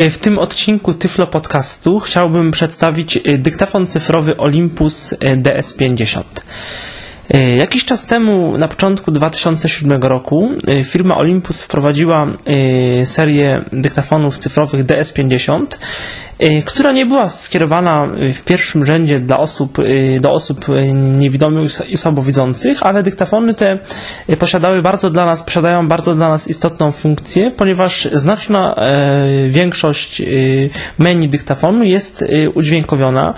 W tym odcinku Tyflo Podcastu chciałbym przedstawić y, dyktafon cyfrowy Olympus y, DS50. Y, Jakiś czas temu, na początku 2007 roku, firma Olympus wprowadziła serię dyktafonów cyfrowych DS50 Y, która nie była skierowana w pierwszym rzędzie dla osób, y, do osób niewidomych i słabowidzących, ale dyktafony te posiadały bardzo dla nas, posiadają bardzo dla nas istotną funkcję, ponieważ znaczna e, większość y, menu dyktafonu jest udźwiękowiona.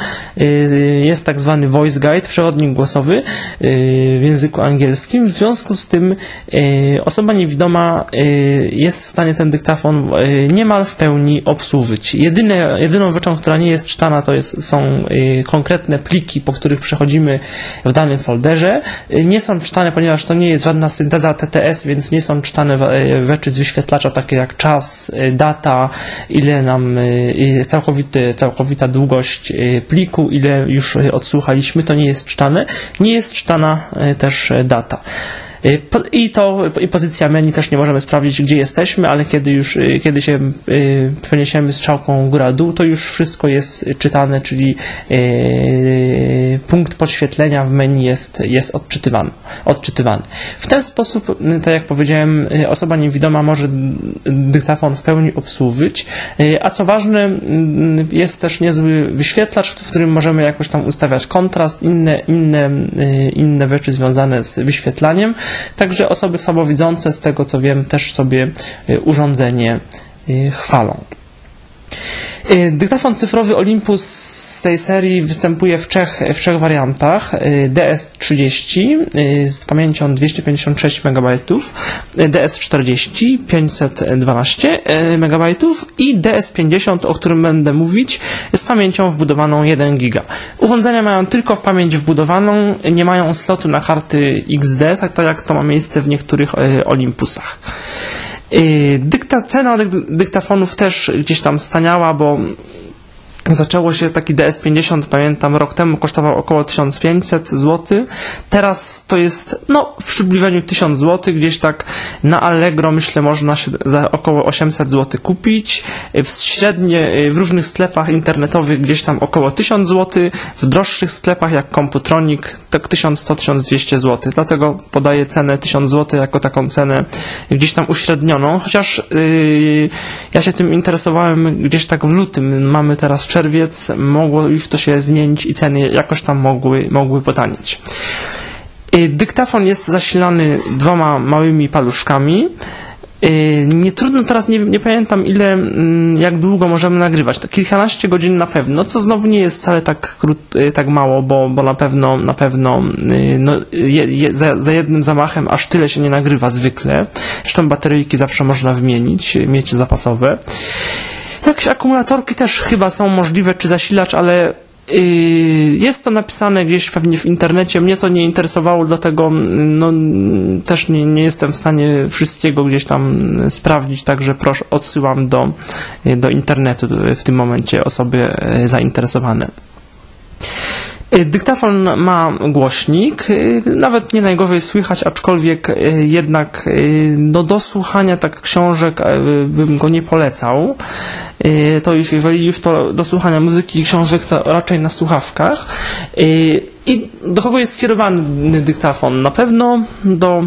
Jest tak zwany voice guide, przewodnik głosowy w języku angielskim. W związku z tym osoba niewidoma jest w stanie ten dyktafon niemal w pełni obsłużyć. Jedyne, jedyną rzeczą, która nie jest czytana, to jest, są y, konkretne pliki, po których przechodzimy w danym folderze. Y, nie są czytane, ponieważ to nie jest żadna synteza TTS, więc nie są czytane y, rzeczy z wyświetlacza, takie jak czas, data, ile nam całkowity, całkowita długość pliku, ile już odsłuchaliśmy, to nie jest czytane. Nie jest czytana też data. Y, I to i pozycja menu też nie możemy sprawdzić, gdzie jesteśmy, ale kiedy już y, kiedy się y, przeniesiemy strzałką góra-dół, to już wszystko jest czytane, czyli punkt podświetlenia w menu jest, jest odczytywany, odczytywany. W ten sposób, tak jak powiedziałem, osoba niewidoma może dyktafon w pełni obsłużyć, a co ważne, jest też niezły wyświetlacz, w którym możemy jakoś tam ustawiać kontrast, inne, inne, inne rzeczy związane z wyświetlaniem. Także osoby słabowidzące, z tego co wiem, też sobie y, urządzenie y, chwalą. Y, dyktafon cyfrowy Olympus z tej serii występuje w trzech, w trzech wariantach. DS30 z pamięcią 256 MB, DS40 512 MB i DS50, o którym będę mówić, z pamięcią wbudowaną 1 GB. Urządzenia mają tylko w pamięć wbudowaną, nie mają slotu na karty XD, tak, tak jak to ma miejsce w niektórych Olympusach. Y, dykta, cena dyktafonów też gdzieś tam staniała, bo Zaczęło się taki DS50, pamiętam, rok temu kosztował około 1500 zł. Teraz to jest, no, w przybliżeniu 1000 zł. Gdzieś tak na Allegro, myślę, można się za około 800 zł kupić. W średnie, w różnych sklepach internetowych gdzieś tam około 1000 zł. W droższych sklepach jak Computronic tak 1100-1200 zł. Dlatego podaję cenę 1000 zł jako taką cenę gdzieś tam uśrednioną. Chociaż yy, ja się tym interesowałem gdzieś tak w lutym. Mamy teraz mogło już to się zmienić i ceny jakoś tam mogły, mogły potanieć. Y, dyktafon jest zasilany dwoma małymi paluszkami. Y, nie trudno teraz, nie, nie, pamiętam ile, mm, jak długo możemy nagrywać. To kilkanaście godzin na pewno, co znowu nie jest wcale tak, krót, y, tak mało, bo, bo na pewno, na pewno no, je, je, za, za, jednym zamachem aż tyle się nie nagrywa zwykle. Zresztą bateryjki zawsze można wymienić, mieć zapasowe. Jakieś akumulatorki też chyba są możliwe, czy zasilacz, ale yy, jest to napisane gdzieś pewnie w internecie. Mnie to nie interesowało, dlatego no, też nie, nie jestem w stanie wszystkiego gdzieś tam sprawdzić, także proszę, odsyłam do, do internetu w tym momencie osoby e, zainteresowane. Y, dyktafon ma głośnik, y, nawet nie najgorzej słychać, aczkolwiek y, jednak no, do słuchania tak książek bym go nie polecał. To już, jeżeli już to do słuchania muzyki i książek, to raczej na słuchawkach. I do kogo jest skierowany dyktafon? Na pewno do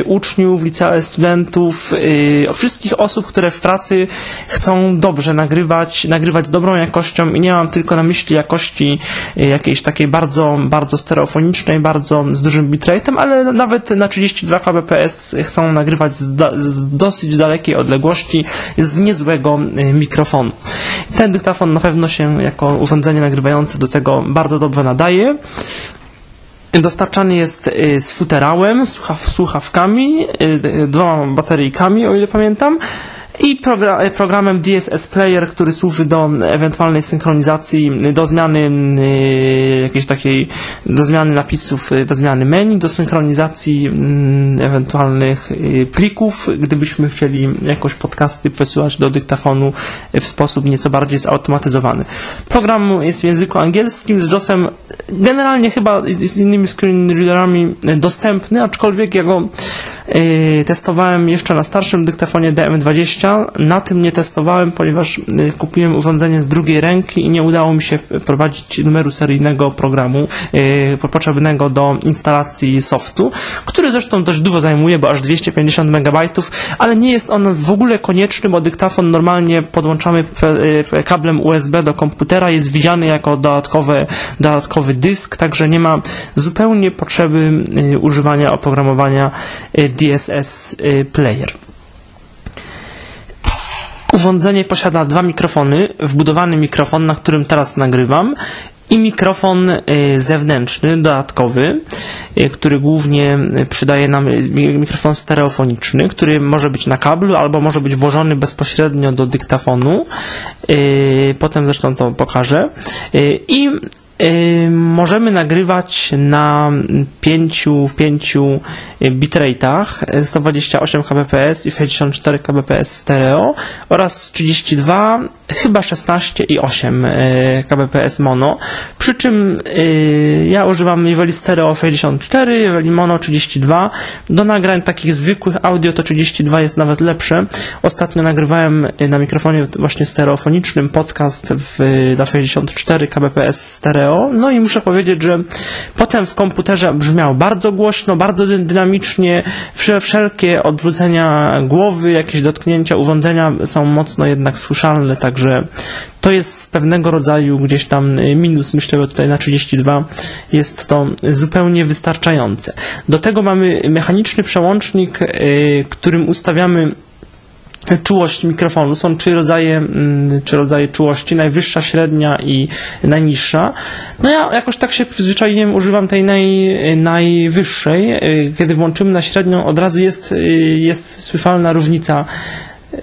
y, uczniów, licealnych studentów, y, wszystkich osób, które w pracy chcą dobrze nagrywać, nagrywać z dobrą jakością i nie mam tylko na myśli jakości y, jakiejś takiej bardzo, bardzo stereofonicznej, bardzo z dużym bitrate'em, ale nawet na 32 kbps chcą nagrywać z, da, z dosyć dalekiej odległości z niezłego y, mikrofonu. Ten dyktafon na pewno się jako urządzenie nagrywające do tego bardzo dobrze nadaje. Dostarczany jest y, z futerałem, słuchawkami, y, dwoma bateryjkami, o ile pamiętam i program, programem DSS Player, który służy do ewentualnej synchronizacji, do zmiany y, jakiejś takiej, do zmiany napisów, y, do zmiany menu, do synchronizacji y, ewentualnych plików, gdybyśmy chcieli jakoś podcasty przesyłać do dyktafonu w sposób nieco bardziej zautomatyzowany. Program jest w języku angielskim z JOSem generalnie chyba z innymi screenreaderami dostępny, aczkolwiek ja go Yy, testowałem jeszcze na starszym dyktafonie DM20. Na tym nie testowałem, ponieważ yy, kupiłem urządzenie z drugiej ręki i nie udało mi się wprowadzić numeru seryjnego programu yy, potrzebnego do instalacji softu, który zresztą dość dużo zajmuje, bo aż 250 MB, ale nie jest on w ogóle konieczny, bo dyktafon normalnie podłączamy kablem USB do komputera, jest widziany jako dodatkowy, dodatkowy dysk, także nie ma zupełnie potrzeby używania oprogramowania DSS Player. Urządzenie posiada dwa mikrofony, wbudowany mikrofon, na którym teraz nagrywam i mikrofon zewnętrzny, dodatkowy, który głównie przydaje nam mikrofon stereofoniczny, który może być na kablu albo może być włożony bezpośrednio do dyktafonu. Potem zresztą to pokażę. I możemy nagrywać na 5, w 5 bitrate'ach 128 kbps i 64 kbps stereo oraz 32, chyba 16 i 8 kbps mono. Przy czym ja używam jeżeli stereo 64, jeżeli mono 32. Do nagrań takich zwykłych audio to 32 jest nawet lepsze. Ostatnio nagrywałem na mikrofonie właśnie stereofonicznym podcast w, na 64 kbps stereo no i muszę powiedzieć, że potem w komputerze brzmiał bardzo głośno, bardzo dynamicznie, wszelkie odwrócenia głowy, jakieś dotknięcia urządzenia są mocno jednak słyszalne, także to jest pewnego rodzaju gdzieś tam minus, myślę, że tutaj na 32 jest to zupełnie wystarczające. Do tego mamy mechaniczny przełącznik, y, którym ustawiamy czułość mikrofonu. Są trzy rodzaje, mm, trzy rodzaje czułości, najwyższa, średnia i najniższa. No ja jakoś tak się przyzwyczaiłem, używam tej naj, najwyższej. Y, kiedy włączymy na średnią, od razu jest, y, jest słyszalna różnica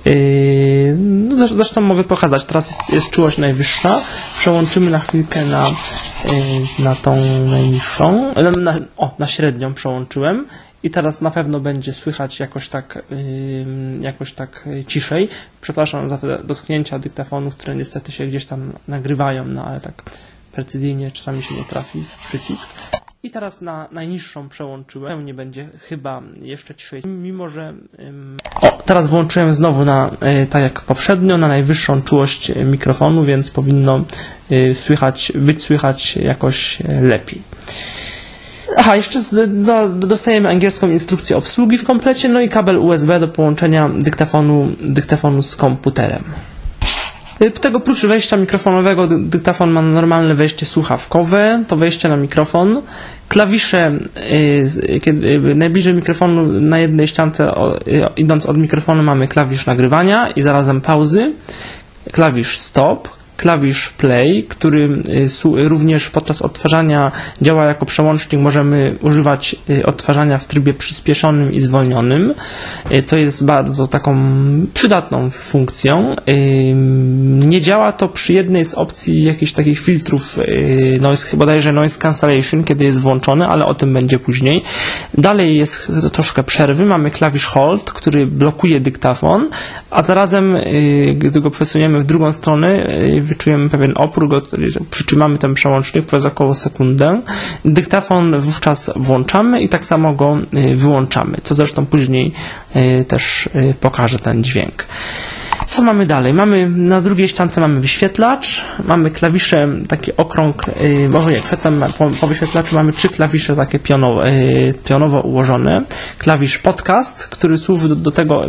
y, no zresztą mogę pokazać. Teraz jest, jest czułość najwyższa. Przełączymy na chwilkę na, na tą najniższą. Na, o, na średnią przełączyłem i teraz na pewno będzie słychać jakoś tak, jakoś tak ciszej. Przepraszam za te dotknięcia dyktafonu, które niestety się gdzieś tam nagrywają, no ale tak precyzyjnie czasami się nie trafi w przycisk. I teraz na najniższą przełączyłem, nie będzie chyba jeszcze ciszej, mimo że... O, teraz włączyłem znowu na, y, tak jak poprzednio, na najwyższą czułość mikrofonu, więc powinno y, słychać, być słychać jakoś lepiej. Aha, jeszcze do, dostajemy angielską instrukcję obsługi w komplecie, no i kabel USB do połączenia dyktafonu, dyktafonu z komputerem. Y, tego prócz wejścia mikrofonowego dyktafon ma normalne wejście słuchawkowe, to wejście na mikrofon. Klawisze, y, kiedy, y, najbliżej mikrofonu na jednej ściance, idąc od mikrofonu mamy klawisz nagrywania i zarazem pauzy, klawisz stop, klawisz play, który y, również podczas odtwarzania działa jako przełącznik. Możemy używać y, odtwarzania w trybie przyspieszonym i zwolnionym, y, co jest bardzo taką przydatną funkcją. Nie działa to przy jednej z opcji jakichś takich filtrów noise, bodajże noise cancellation, kiedy jest włączony, ale o tym będzie później. Dalej jest troszkę przerwy. Mamy klawisz hold, który blokuje dyktafon, a zarazem, gdy go przesuniemy w drugą stronę, wyczujemy pewien opór, go przytrzymamy ten przełącznik przez około sekundę. Dyktafon wówczas włączamy i tak samo go y, wyłączamy, co zresztą później y, też y, pokaże ten dźwięk. Co mamy dalej? Mamy na drugiej ściance mamy wyświetlacz, mamy klawisze, taki okrąg, yy, może nie, po, po, wyświetlaczu mamy trzy klawisze takie pionowo, yy, pionowo ułożone. Klawisz podcast, który służy do, do tego,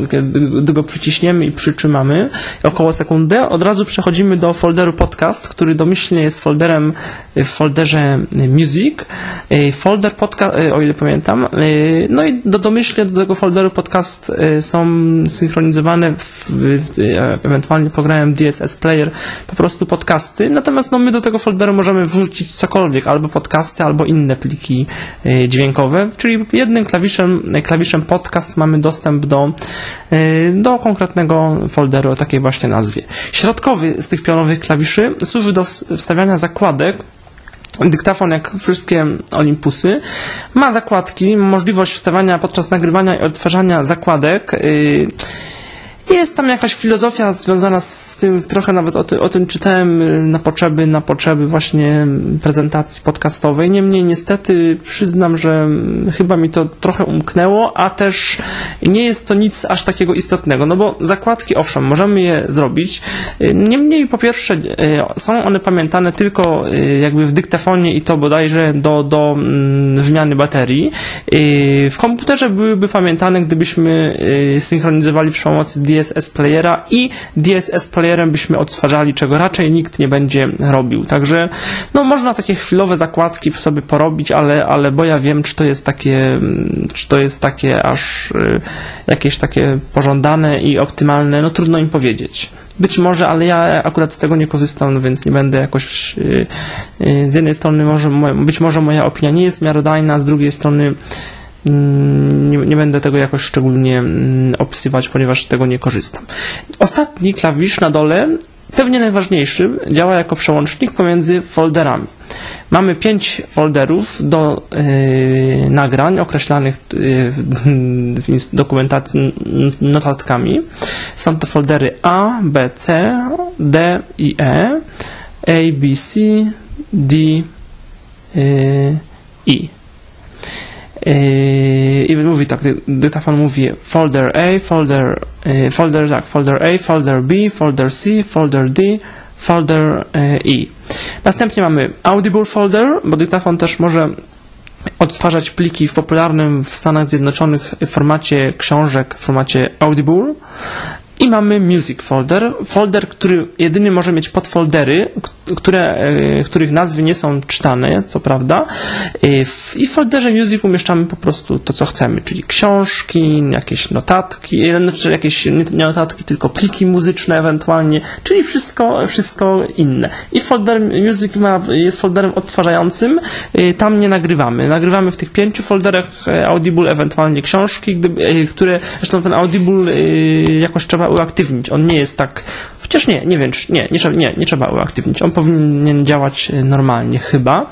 gdy go przyciśniemy i przytrzymamy około sekundy. Od razu przechodzimy do folderu podcast, który domyślnie jest folderem w folderze music. Yy, folder podcast, yy, o ile pamiętam. No i do, domyślnie do tego folderu podcast są synchronizowane w, w E, ewentualnie programem DSS Player po prostu podcasty, natomiast no, my do tego folderu możemy wrzucić cokolwiek, albo podcasty, albo inne pliki e, dźwiękowe, czyli jednym klawiszem, klawiszem podcast mamy dostęp do, e, do konkretnego folderu o takiej właśnie nazwie. Środkowy z tych pionowych klawiszy służy do wstawiania zakładek Dyktafon, jak wszystkie Olympusy, ma zakładki, możliwość wstawiania podczas nagrywania i odtwarzania zakładek. Jest tam jakaś filozofia związana z tym, trochę nawet o, ty, o tym czytałem y, na potrzeby, na potrzeby właśnie prezentacji podcastowej. Niemniej niestety przyznam, że mm, chyba mi to trochę umknęło, a też nie jest to nic aż takiego istotnego, no bo zakładki, owszem, możemy je zrobić. Niemniej po pierwsze są one pamiętane tylko jakby w dyktafonie i to bodajże do, do mm, wymiany baterii. W komputerze byłyby pamiętane, gdybyśmy synchronizowali przy pomocy DSS Playera i DSS Playerem byśmy odtwarzali, czego raczej nikt nie będzie robił. Także no, można takie chwilowe zakładki sobie porobić, ale, ale bo ja wiem, czy to jest takie, czy to jest takie aż jakieś takie pożądane i optymalne, no trudno im powiedzieć. Być może, ale ja akurat z tego nie korzystam, no więc nie będę jakoś. Y, y, z jednej strony, może, być może moja opinia nie jest miarodajna, z drugiej strony Mm, nie, nie, będę tego jakoś szczególnie mm, opisywać, ponieważ z tego nie korzystam. Ostatni klawisz na dole, pewnie najważniejszy, działa jako przełącznik pomiędzy folderami. Mamy pięć folderów do yy, nagrań określanych yy, w dokumentacji notatkami. Są to foldery A, B, C, D i E, A, B, C, D, yy, I. Yy, i mówi tak, dyktafon mówi folder A, folder, yy, folder, tak, folder A, folder B, folder C, folder D, folder E. Następnie mamy Audible folder, bo dyktafon też może odtwarzać pliki w popularnym w Stanach Zjednoczonych formacie książek, w formacie Audible. I mamy Music Folder, folder, który jedynie może mieć podfoldery, które, e, których nazwy nie są czytane, co prawda. E, I w folderze Music umieszczamy po prostu to, co chcemy, czyli książki, jakieś notatki, e, znaczy jakieś nie notatki, tylko pliki muzyczne ewentualnie, czyli wszystko, wszystko inne. I folder Music ma, jest folderem odtwarzającym, tam nie nagrywamy. Nagrywamy w tych pięciu folderach Audible, ewentualnie książki, gdyby, które, zresztą ten Audible jakoś trzeba uaktywnić. On nie jest tak. Chociaż nie, nie wiem, nie, nie, nie, nie trzeba uaktywnić. On powinien działać normalnie chyba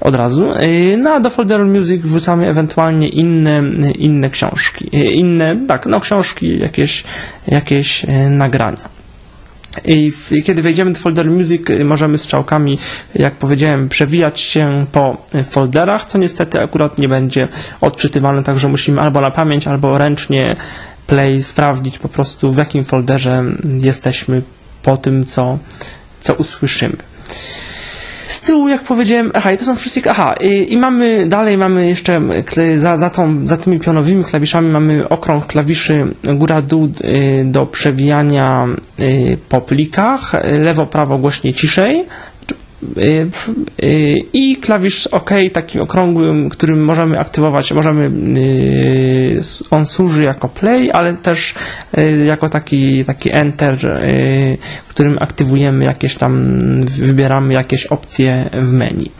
od razu. E, no a do folderu music wrzucamy ewentualnie inne, inne książki. E, inne, tak, no książki, jakieś, jakieś nagrania. I kiedy wejdziemy do folderu Music, możemy strzałkami, jak powiedziałem, przewijać się po folderach, co niestety akurat nie będzie odczytywane, także musimy albo na pamięć, albo ręcznie play sprawdzić po prostu w jakim folderze jesteśmy po tym, co, co usłyszymy. Z tyłu, jak powiedziałem, aha, i to są wszystkie, aha, i, i mamy, dalej mamy jeszcze, za, za, tą, za tymi pionowymi klawiszami mamy okrąg klawiszy góra-dół y, do przewijania y, po plikach, lewo, prawo, głośniej, ciszej, i klawisz OK, taki okrągły, którym możemy aktywować, możemy, y, on służy jako play, ale też jako taki, taki enter, którym aktywujemy jakieś tam, wybieramy jakieś opcje w menu.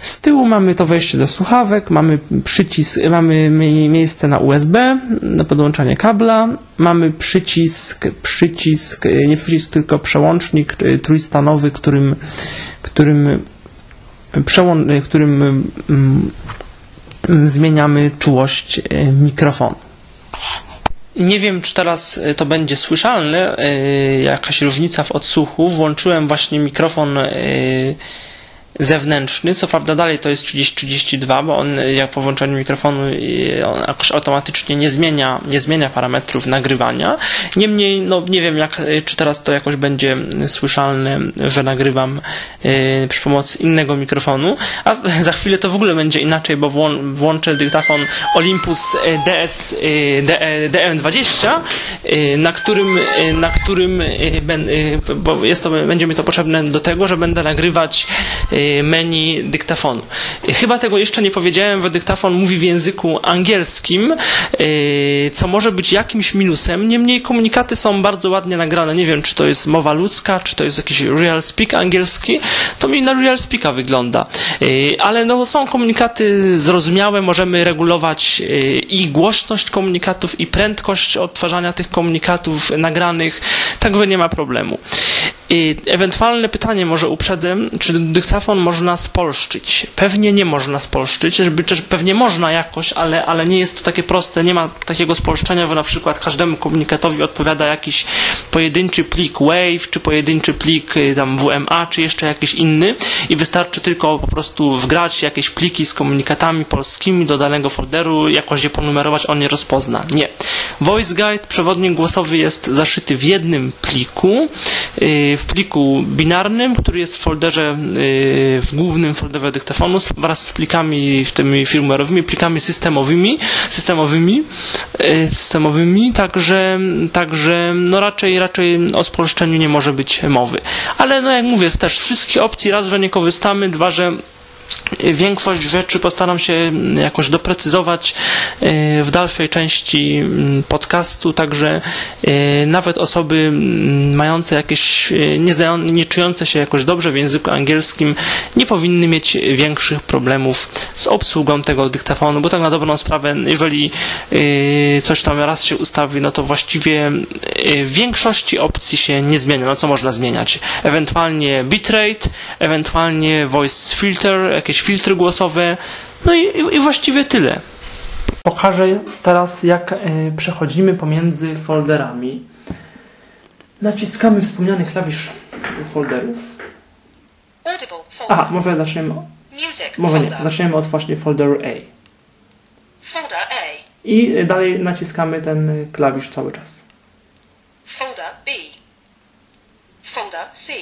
Z tyłu mamy to wejście do słuchawek, mamy przycisk, mamy miejsce na USB, na podłączanie kabla, mamy przycisk, przycisk, nie przycisk, tylko przełącznik trójstanowy, którym, którym, przełą, którym mm, zmieniamy czułość e, mikrofonu. Nie wiem, czy teraz e, to będzie słyszalne, e, jakaś różnica w odsłuchu. Włączyłem właśnie mikrofon zewnętrzny, co prawda dalej to jest 30-32, bo on jak po włączeniu mikrofonu on jakoś automatycznie nie zmienia, nie zmienia parametrów nagrywania. Niemniej, no nie wiem jak, czy teraz to jakoś będzie słyszalne, że nagrywam yy, przy pomocy innego mikrofonu, a za chwilę to w ogóle będzie inaczej, bo włą, włączę dyktafon Olympus DS yy, DM20, yy, na którym, na którym bo jest to, będzie mi to potrzebne do tego, że będę nagrywać menu dyktafonu. Chyba tego jeszcze nie powiedziałem, bo dyktafon mówi w języku angielskim, e, co może być jakimś minusem. Niemniej komunikaty są bardzo ładnie nagrane. Nie wiem, czy to jest mowa ludzka, czy to jest jakiś real speak angielski. To mi na real speaka wygląda. E, ale no, są komunikaty zrozumiałe, możemy regulować e, i głośność komunikatów, i prędkość odtwarzania tych komunikatów nagranych, także nie ma problemu. Ewentualne pytanie może uprzedzę, czy dyktafon można spolszczyć? Pewnie nie można spolszczyć, żeby, czy pewnie można jakoś, ale, ale nie jest to takie proste, nie ma takiego spolszczenia, że na przykład każdemu komunikatowi odpowiada jakiś pojedynczy plik WAVE, czy pojedynczy plik y, tam WMA, czy jeszcze jakiś inny i wystarczy tylko po prostu wgrać jakieś pliki z komunikatami polskimi do danego folderu, jakoś je ponumerować, on je rozpozna. Nie. Voice Guide, przewodnik głosowy jest zaszyty w jednym pliku, y, w pliku binarnym, który jest w folderze, y, w głównym folderze dyktafonu wraz z plikami tymi firmware'owymi, plikami systemowymi, systemowymi, y, systemowymi, także, także no raczej, raczej o spolszczeniu nie może być mowy. Ale no jak mówię, też wszystkie opcji raz, że nie korzystamy, dwa, że Większość rzeczy postaram się jakoś doprecyzować e, w dalszej części mm, podcastu, także e, nawet osoby mm, mające jakieś, e, nie, zdają, nie czujące się jakoś dobrze w języku angielskim nie powinny mieć większych problemów z obsługą tego dyktafonu, bo tak na dobrą sprawę, jeżeli coś tam raz się ustawi, no to właściwie w większości opcji się nie zmienia. No co można zmieniać? Ewentualnie bitrate, ewentualnie voice filter, jakieś filtry głosowe, no i, i właściwie tyle. Pokażę teraz, jak e, przechodzimy pomiędzy folderami. Naciskamy wspomniany klawisz folderów. Aha, może zaczniemy. Może nie, zaczniemy od właśnie folderu A. I dalej naciskamy ten klawisz cały czas. Folder B. Folder C.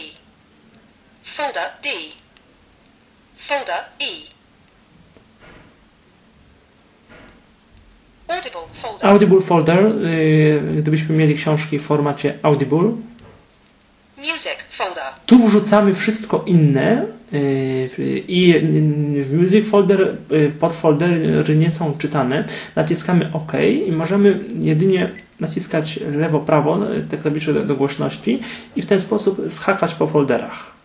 Folder D. Folder E. Audible folder. Audible folder, y, gdybyśmy mieli książki w formacie Audible. Music folder. Tu wrzucamy wszystko inne y, i w Music folder y, podfoldery nie są czytane. Naciskamy OK i możemy jedynie naciskać lewo-prawo te klawisze do głośności i w ten sposób schakać po folderach.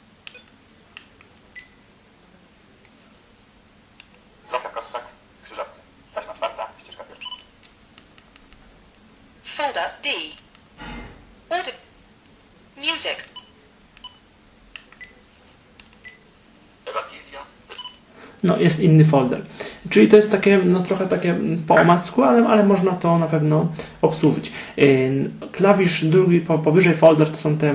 no, jest inny folder. Czyli to jest takie, no trochę takie po omacku, ale, ale można to na pewno obsłużyć. Klawisz drugi, po, powyżej folder to są te,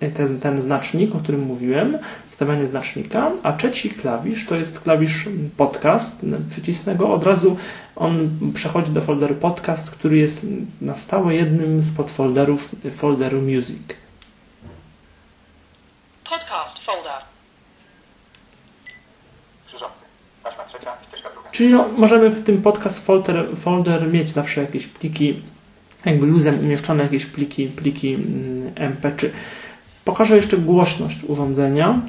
te, ten znacznik, o którym mówiłem, wstawianie znacznika, a trzeci klawisz to jest klawisz podcast. Przycisnę go, od razu on przechodzi do folderu podcast, który jest na stałe jednym z podfolderów folderu music. Podcast folder. Czyli no, możemy w tym podcast folder, folder mieć zawsze jakieś pliki, jakby luzem umieszczone jakieś pliki, pliki MP3. Mm, Pokażę jeszcze głośność urządzenia.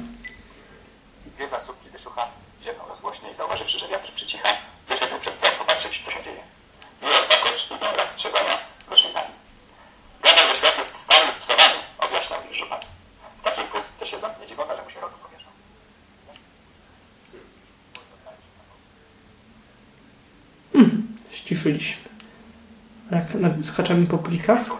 Jak skaczemy po plikach.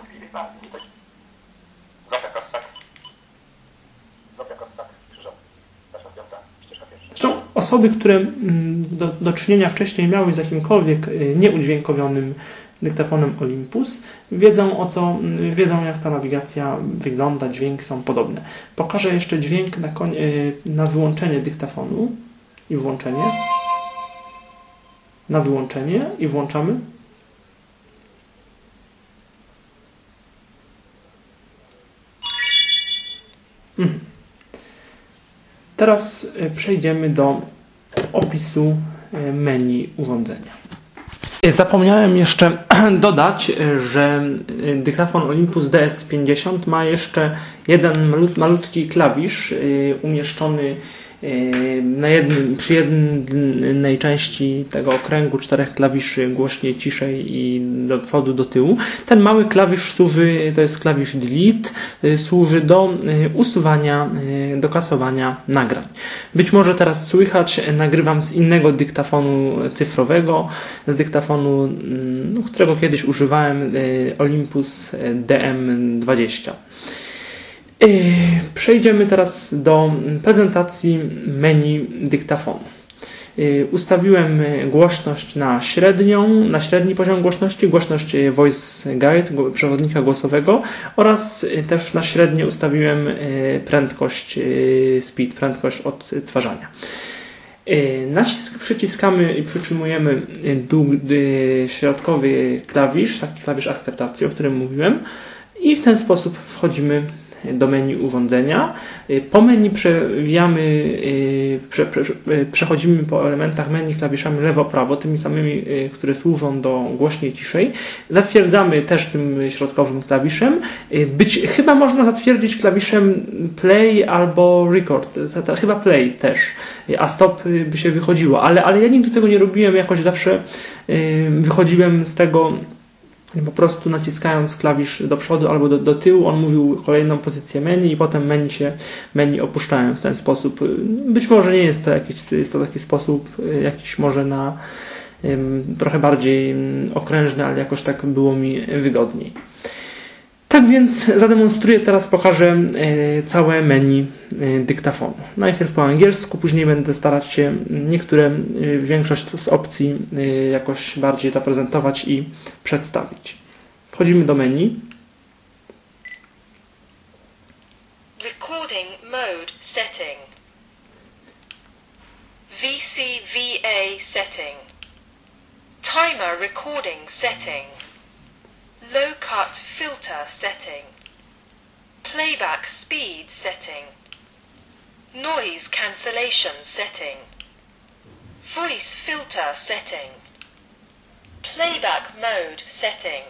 Zresztą osoby, które mm, do, do czynienia wcześniej miały z jakimkolwiek y, nieudźwiękowionym dyktafonem Olympus, wiedzą o co, mm, wiedzą jak ta nawigacja wygląda, dźwięki są podobne. Pokażę jeszcze dźwięk na, y, na wyłączenie dyktafonu i włączenie na wyłączenie i włączamy. Teraz e, przejdziemy do opisu e, menu urządzenia. E, zapomniałem jeszcze dodać, że dyktafon Olympus DS50 ma jeszcze jeden malutki klawisz umieszczony na jednym, przy jednej części tego okręgu czterech klawiszy głośniej, ciszej i do przodu, do tyłu. Ten mały klawisz służy, to jest klawisz delete, y, służy do y, usuwania, do kasowania nagrań. Być może teraz słychać, nagrywam z innego dyktafonu cyfrowego, z dyktafonu, mm, którego kiedyś używałem, Olympus DM20. Przejdziemy teraz do prezentacji menu dyktafonu. Ustawiłem głośność na średnią, na średni poziom głośności, głośność Voice Guide, przewodnika głosowego oraz też na średnie ustawiłem prędkość speed, prędkość odtwarzania. Nacisk przyciskamy i przytrzymujemy środkowy klawisz, taki klawisz akceptacji, o którym mówiłem i w ten sposób wchodzimy do menu urządzenia. Po menu przewijamy, y, prze, prze, przechodzimy po elementach menu klawiszami lewo-prawo, tymi samymi, y, które służą do głośniej, ciszej. Zatwierdzamy też tym środkowym klawiszem. Y, być, chyba można zatwierdzić klawiszem play albo record. Chyba play też, a stop by się wychodziło, ale, ale ja nigdy tego nie robiłem, jakoś zawsze wychodziłem z tego po prostu naciskając klawisz do przodu albo do, do tyłu, on mówił kolejną pozycję menu i potem menu się menu opuszczałem w ten sposób. Być może nie jest to jakiś, jest to taki sposób jakiś może na trochę bardziej okrężny, ale jakoś tak było mi wygodniej. Tak więc zademonstruję, teraz pokażę e, całe menu e, dyktafonu. Najpierw po angielsku, później będę starać się niektóre, e, większość z opcji jakoś bardziej zaprezentować i przedstawić. Wchodzimy do menu. Recording mode setting. VCVA setting. Timer recording setting. Low cut filter setting. Playback speed setting. Noise cancellation setting. Voice filter setting. Playback mode setting.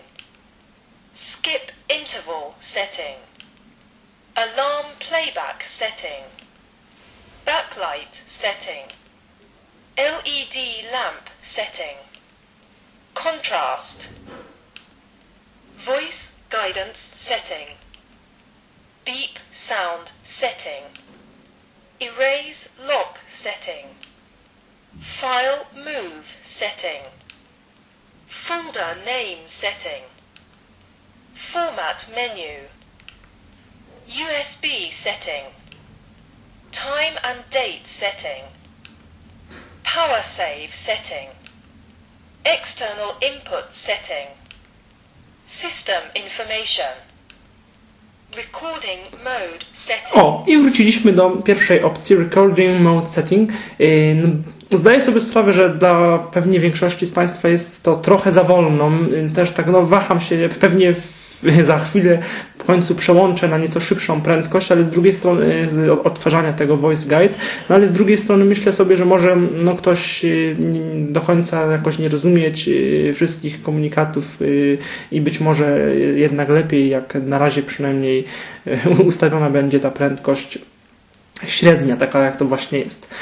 Skip interval setting. Alarm playback setting. Backlight setting. LED lamp setting. Contrast. Voice guidance setting. Beep sound setting. Erase lock setting. File move setting. Folder name setting. Format menu. USB setting. Time and date setting. Power save setting. External input setting. System information. Recording mode setting. O, i wróciliśmy do pierwszej opcji Recording Mode Setting. Zdaję sobie sprawę, że dla pewnie większości z Państwa jest to trochę za wolno. Też tak, no waham się, pewnie za chwilę w końcu przełączę na nieco szybszą prędkość, ale z drugiej strony odtwarzania tego voice guide, no ale z drugiej strony myślę sobie, że może no, ktoś y, do końca jakoś nie rozumieć y, wszystkich komunikatów y, i być może jednak lepiej, jak na razie przynajmniej ustawiona będzie ta prędkość średnia, taka jak to właśnie jest.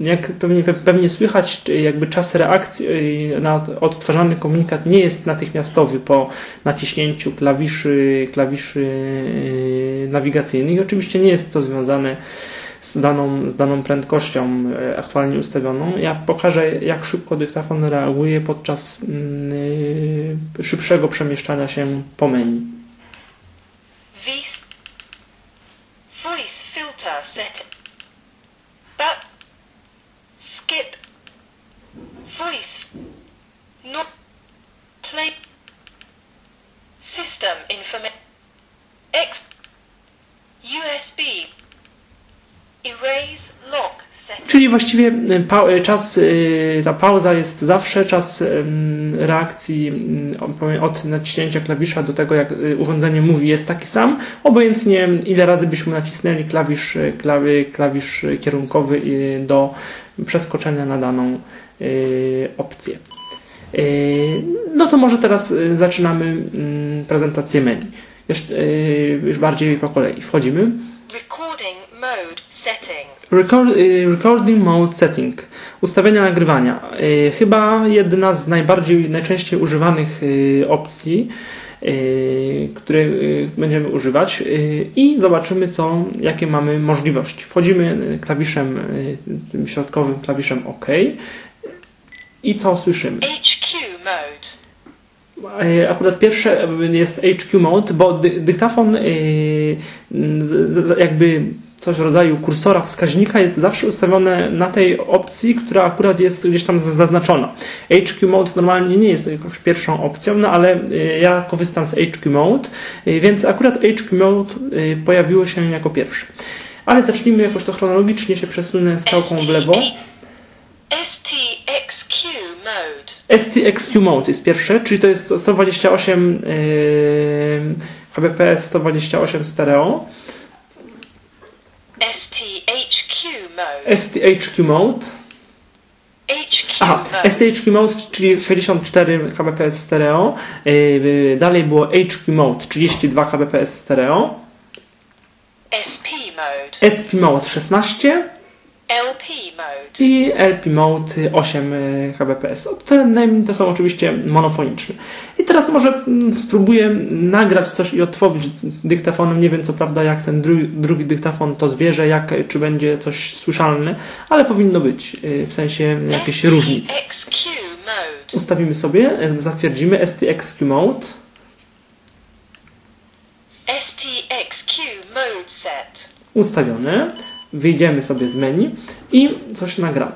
Jak pewnie, pewnie słychać, jakby czas reakcji na odtwarzany komunikat nie jest natychmiastowy po naciśnięciu klawiszy, klawiszy nawigacyjnych. Oczywiście nie jest to związane z daną, z daną prędkością aktualnie ustawioną. Ja pokażę, jak szybko dyktafon reaguje podczas szybszego przemieszczania się po menu. Voice filter set. Skip. Voice. Not. Play. System information. X. USB. Czyli właściwie y, y, czas, y, ta pauza jest zawsze, czas reakcji od naciśnięcia klawisza do tego, jak urządzenie mówi, jest taki sam. Obojętnie ile razy byśmy nacisnęli klawisz, klawisz kierunkowy do przeskoczenia na daną opcję. No to może teraz zaczynamy prezentację menu. Jeszcze, już bardziej po kolei. Wchodzimy. Recording mode setting. Record, y, recording mode setting. Ustawienia nagrywania. Y, chyba jedna z najbardziej, najczęściej używanych y, opcji, które będziemy używać i zobaczymy, co, jakie mamy możliwości. Wchodzimy klawiszem, tym środkowym klawiszem OK i co słyszymy? HQ mode. Akurat pierwsze jest HQ Mode, bo dy, dyktafon jakby coś w rodzaju kursora wskaźnika jest zawsze ustawione na tej opcji, która akurat jest gdzieś tam zaznaczona. HQ Mode normalnie nie jest jakąś pierwszą opcją, no ale e, ja korzystam z HQ Mode, e, więc akurat HQ Mode e, pojawiło się jako pierwsze. Ale zacznijmy jakoś to chronologicznie, się przesunę strzałką w lewo. STXQ mode. STXQ Mode jest pierwsze, czyli to jest 128 yy, kbps, 128 stereo. STHQ mode. STHQ Mode. HQ Aha. STHQ Mode, czyli 64 kbps stereo. Yy, dalej było HQ Mode, 32 kbps stereo. SP mode. SP Mode 16 LP mode. i LP Mode 8 kbps. Te name to są oczywiście monofoniczne. I teraz może mm, spróbuję nagrać coś i otworzyć dyktafonem. Nie wiem co prawda jak ten drugi, drugi dyktafon to zbierze, jak, czy będzie coś słyszalne, ale powinno być y, w sensie jakiejś różnic. Ustawimy sobie, y, zatwierdzimy STXQ Mode. STXQ mode set. Ustawione. Wyjdziemy sobie z menu i coś nagramy.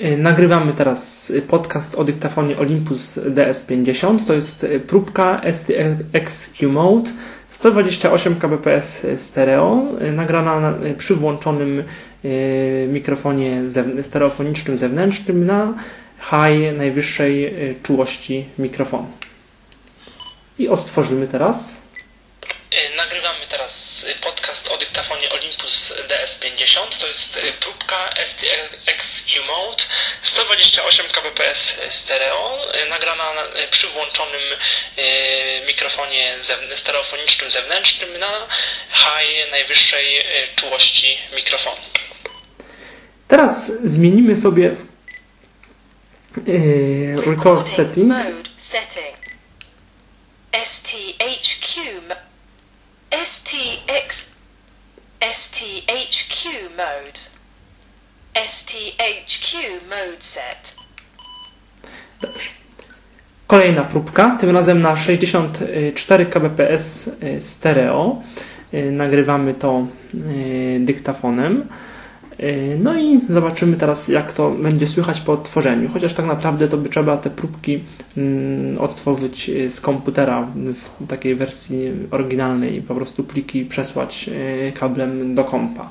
Y, Nagrywamy teraz podcast o dyktafonie Olympus DS50. To jest y, próbka STXQ Mode 128 kbps stereo, y, nagrana na- przy włączonym mikrofonie stereofonicznym zewnętrznym na high najwyższej czułości mikrofonu. I odtworzymy teraz. Y, Nagrywamy teraz podcast o dyktafonie Olympus DS50. To jest y, próbka STXQ Mode 128 kbps stereo, y, nagrana na- przy włączonym mikrofonie stereofonicznym zewnętrznym na high najwyższej czułości mikrofonu. Teraz zmienimy sobie yy, record setting. mode setting. STHQ STX STHQ mode. STHQ mode set. Dobrze. Kolejna próbka, tym razem na 64 kbps stereo. Yy, Nagrywamy to yy, dyktafonem. Yy, No i zobaczymy teraz, jak to będzie słychać po odtworzeniu. Chociaż tak naprawdę to by trzeba te próbki mm, odtworzyć yy, z komputera w takiej wersji oryginalnej po prostu pliki przesłać yy, kablem do kompa.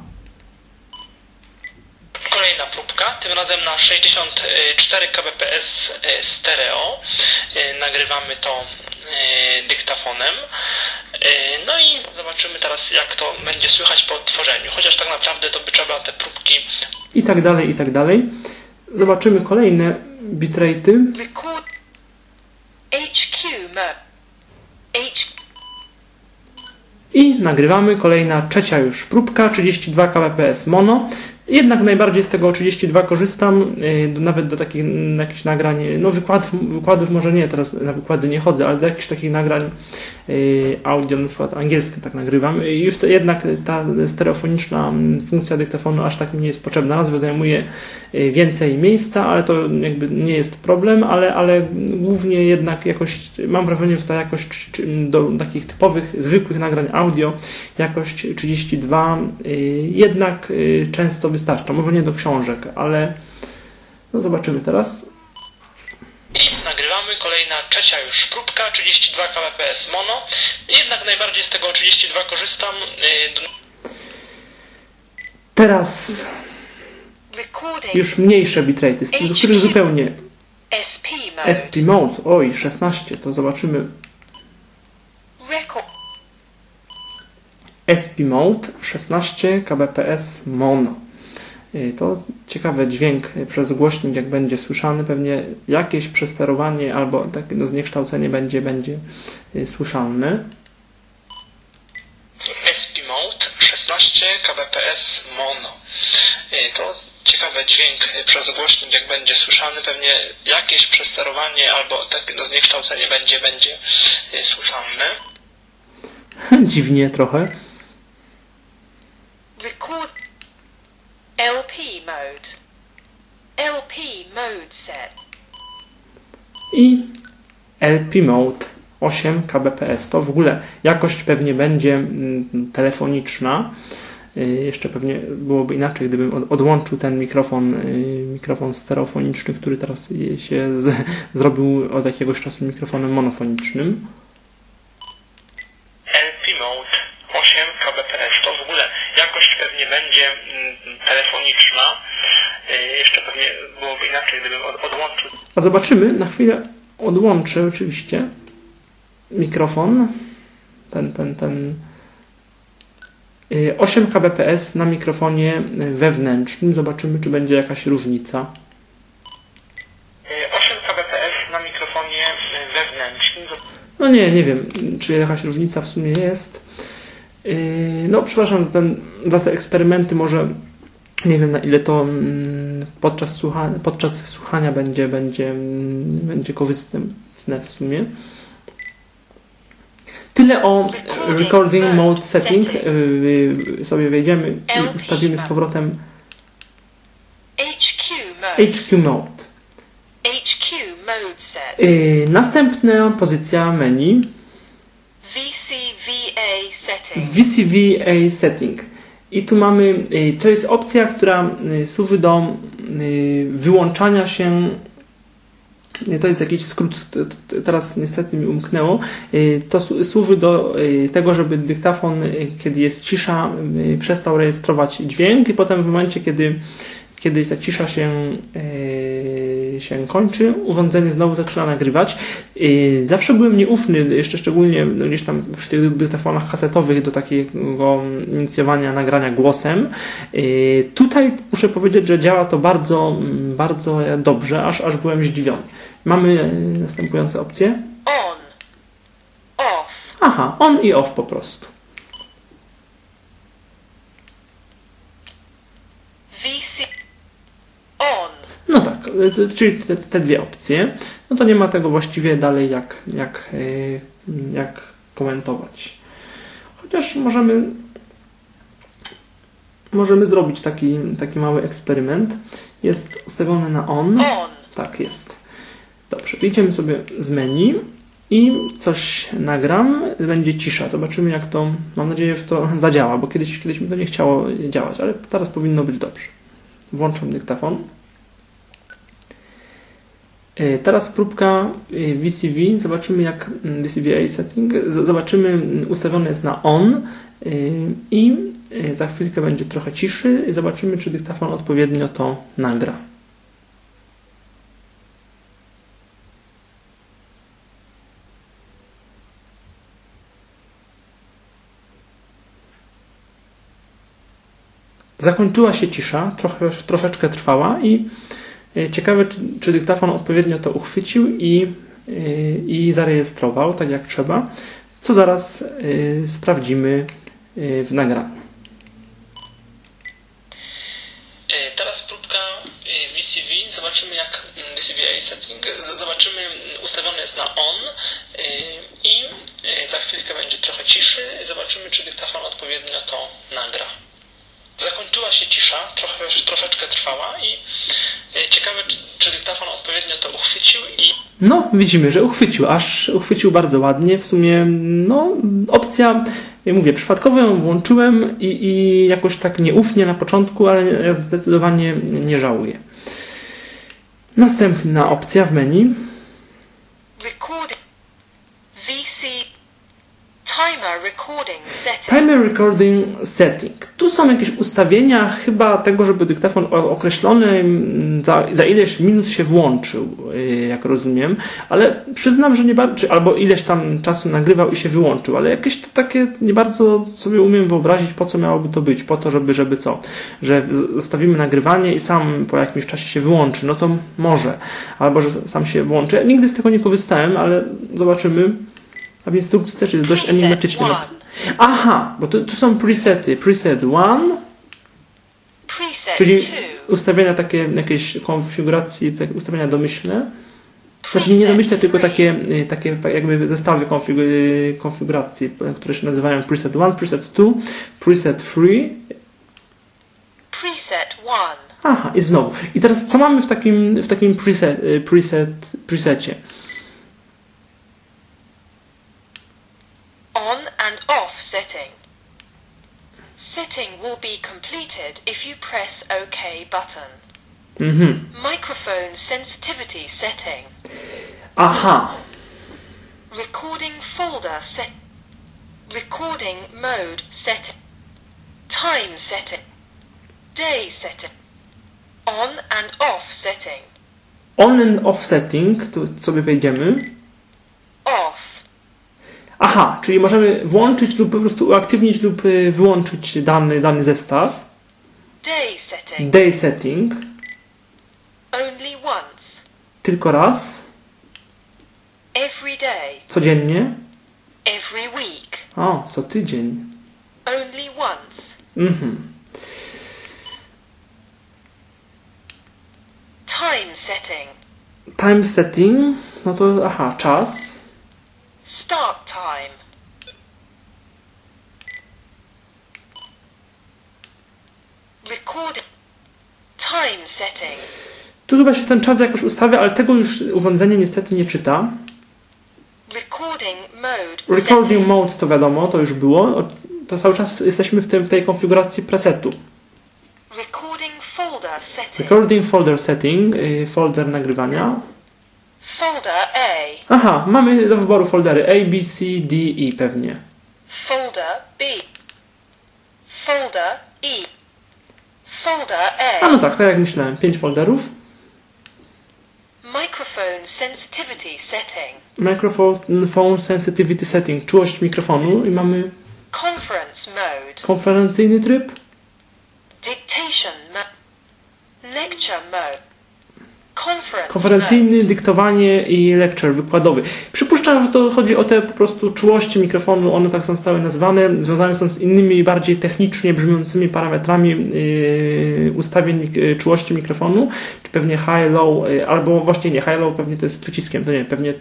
Kolejna próbka, tym razem na 64 kbps y, stereo. Y, Nagrywamy to y, dyktafonem. No i zobaczymy teraz, jak to będzie słychać po odtworzeniu. Chociaż tak naprawdę to by trzeba te próbki I tak dalej, i tak dalej. Zobaczymy kolejne bitrate'y. Record HQ I nagrywamy kolejna trzecia już próbka, 32 kbps mono. Jednak najbardziej z tego 32 korzystam, do- nawet do takich jakichś nagrań, no wykładów, wykładów może nie, teraz na wykłady nie chodzę, ale do jakichś takich nagrań audio, na przykład angielskie tak nagrywam. I już to jednak ta stereofoniczna funkcja dyktafonu aż tak mi nie jest potrzebna. Że zajmuje yy, więcej miejsca, ale to jakby nie jest problem, ale, ale głównie jednak jakoś, mam wrażenie, że ta jakość do takich typowych, zwykłych nagrań audio, jakość 32 y, jednak y, często wystarcza. Może nie do książek, ale no zobaczymy teraz. Nagrywamy kolejna trzecia już próbka, 32 kbps mono. Jednak najbardziej z tego 32 korzystam. y, do- recording Już mniejsze bitrate'y, z których zupełnie SP mode. SP Mode, oj 16, to zobaczymy SP Mode 16 kbps mono. Y, To ciekawy dźwięk przez głośnik, jak będzie słyszany, pewnie jakieś przesterowanie albo takie no, zniekształcenie będzie, będzie y, słyszalne. SP Mode 16 kbps mono. Y, To ciekawy dźwięk przez głośnik, jak będzie słyszany, pewnie jakieś przesterowanie albo takie no, zniekształcenie będzie, będzie słyszalne. Dziwnie trochę. record LP mode. LP mode set. i LP Mode 8 kbps. To w ogóle jakość pewnie będzie mm, telefoniczna. Y, Jeszcze pewnie byłoby inaczej, gdybym od- odłączył ten mikrofon, y, mikrofon stereofoniczny, który teraz się z, zrobił od jakiegoś czasu mikrofonem monofonicznym. LP Mode 8 kbps. To w ogóle jakość pewnie będzie mm, telefoniczna. Y, Jeszcze pewnie byłoby inaczej, gdybym od, odłączył A zobaczymy, na chwilę odłączę oczywiście mikrofon, ten, ten, ten y, 8 kbps na mikrofonie wewnętrznym. Zobaczymy, czy będzie jakaś różnica. Y, 8 kbps na mikrofonie wewnętrznym. No nie, nie wiem, czy jakaś różnica w sumie jest. Yy, No, przepraszam za, ten, za te eksperymenty, może nie wiem na ile to mm, podczas, słucha, podczas słuchania będzie, będzie, mm, będzie korzystne w sumie. Tyle o recording mode setting. Yy, Sobie wejdziemy i ustawimy z powrotem HQ mode. HQ mode. HQ mode set. Yy, Następna pozycja menu. VCVA setting. VCVA setting. I tu mamy, y, to jest opcja, która y, służy do y, wyłączania się. To jest jakiś skrót, teraz niestety mi umknęło. To słu- służy do tego, żeby dyktafon, kiedy jest cisza, przestał rejestrować dźwięk, i potem w momencie, kiedy, kiedy ta cisza się, y, się kończy, urządzenie znowu zaczyna nagrywać. Y, Zawsze byłem nieufny, jeszcze szczególnie no, gdzieś tam przy tych dyktafonach kasetowych do takiego inicjowania nagrania głosem. Y, Tutaj muszę powiedzieć, że działa to bardzo, bardzo dobrze, aż, aż byłem zdziwiony. Mamy następujące opcje. On. Off. Aha, on i off po prostu. VC. On. No tak, y, to- czyli te, te dwie opcje. No to nie ma tego właściwie dalej jak, jak, y, jak komentować. Chociaż możemy możemy zrobić taki, taki mały eksperyment. Jest ustawiony na on. On. Tak jest. Dobrze, wyjdziemy sobie z menu i coś nagram. Będzie cisza. Zobaczymy jak to, mam nadzieję, że to zadziała, bo kiedyś, kiedyś mi to nie chciało działać, ale teraz powinno być dobrze. Włączam dyktafon. E, Teraz próbka e, VCV. Zobaczymy jak mm, VCVA setting. Zobaczymy, mm, ustawiony jest na on e, i e, za chwilkę będzie trochę ciszy. i Zobaczymy, czy dyktafon odpowiednio to nagra. Zakończyła się cisza, trochę, troszeczkę trwała i e, ciekawe, czy, czy dyktafon odpowiednio to uchwycił i, e, i zarejestrował tak jak trzeba, co zaraz e, sprawdzimy e, w nagraniu. Teraz próbka VCV. Zobaczymy jak mm, VCVA setting. Zobaczymy, mm, ustawiony jest na on i za chwilkę będzie trochę ciszy. Zobaczymy, czy dyktafon odpowiednio to nagra. Zakończyła się cisza, trochę, troszeczkę trwała i y, ciekawe, czy, czy dyktafon odpowiednio to uchwycił i No, widzimy, że uchwycił, aż uchwycił bardzo ładnie. W sumie, no, opcja, ja mówię, przypadkowo ją włączyłem i, i jakoś tak nieufnie na początku, ale ja zdecydowanie nie żałuję. Następna opcja w menu. Recording. VC. Timer recording setting. Timer Recording Setting. Tu są jakieś ustawienia chyba tego, żeby dyktafon określony mm, za, za ileś minut się włączył, yy, jak rozumiem, ale przyznam, że nie bardzo, albo ileś tam czasu nagrywał i się wyłączył, ale jakieś to takie nie bardzo sobie umiem wyobrazić, po co miałoby to być, po to, żeby, żeby co, że zostawimy nagrywanie i sam po jakimś czasie się wyłączy, no to może, albo że sam się włączy. Nigdy z tego nie korzystałem, ale zobaczymy. A w instrukcji też jest dość Preset one. Aha, bo tu, tu są presety. Preset 1, Preset czyli 2. ustawienia takie, jakieś konfiguracji, te ustawienia domyślne. Znaczy nie domyślne, tylko takie, y, takie jakby zestawy konfigu- y, konfiguracji, które się nazywają preset 1, preset 2, preset 3. Preset 1. Aha, i znowu. I teraz co mamy w takim, w takim preset, y, preset, presecie? And off setting. Setting will be completed if you press OK button. Mhm. Microphone sensitivity setting. Aha. Recording folder set. Recording mode setting. Time setting. Day setting. On and off setting. On and off setting, tu sobie wejdziemy. Off. Aha, czyli możemy włączyć lub po prostu uaktywnić lub y, wyłączyć dany, dany zestaw. Day setting. Day setting, Only once. tylko raz, Every day. codziennie. Every week. O, co tydzień. Only once. Mhm. Time setting. Time setting, no to aha, czas. Start time. Recording. Time setting. Tu chyba się ten czas jakoś ustawia, ale tego już urządzenie niestety nie czyta. Recording mode. Recording mode to wiadomo, to już było. To cały czas jesteśmy w, tym, w tej konfiguracji presetu. Recording folder setting. Recording folder setting, y, folder nagrywania. Folder A. Aha, mamy do wyboru foldery A, B, C, D, E pewnie. Folder B. Folder E. Folder A A. no tak, tak jak myślałem, pięć folderów. Microphone sensitivity setting. Microphone phone sensitivity setting, czułość mikrofonu i mamy Conference mode. konferencyjny tryb. Dictation mode. Lecture mode. Konferencyjny, dyktowanie i lecture wykładowy. Przypuszczam, że to chodzi o te po prostu czułości mikrofonu, one tak zostały nazwane, związane są z innymi bardziej technicznie brzmiącymi parametrami yy, ustawień yy, czułości mikrofonu, czy pewnie high, low, yy, albo właśnie nie, high, low pewnie to jest przyciskiem, to nie, pewnie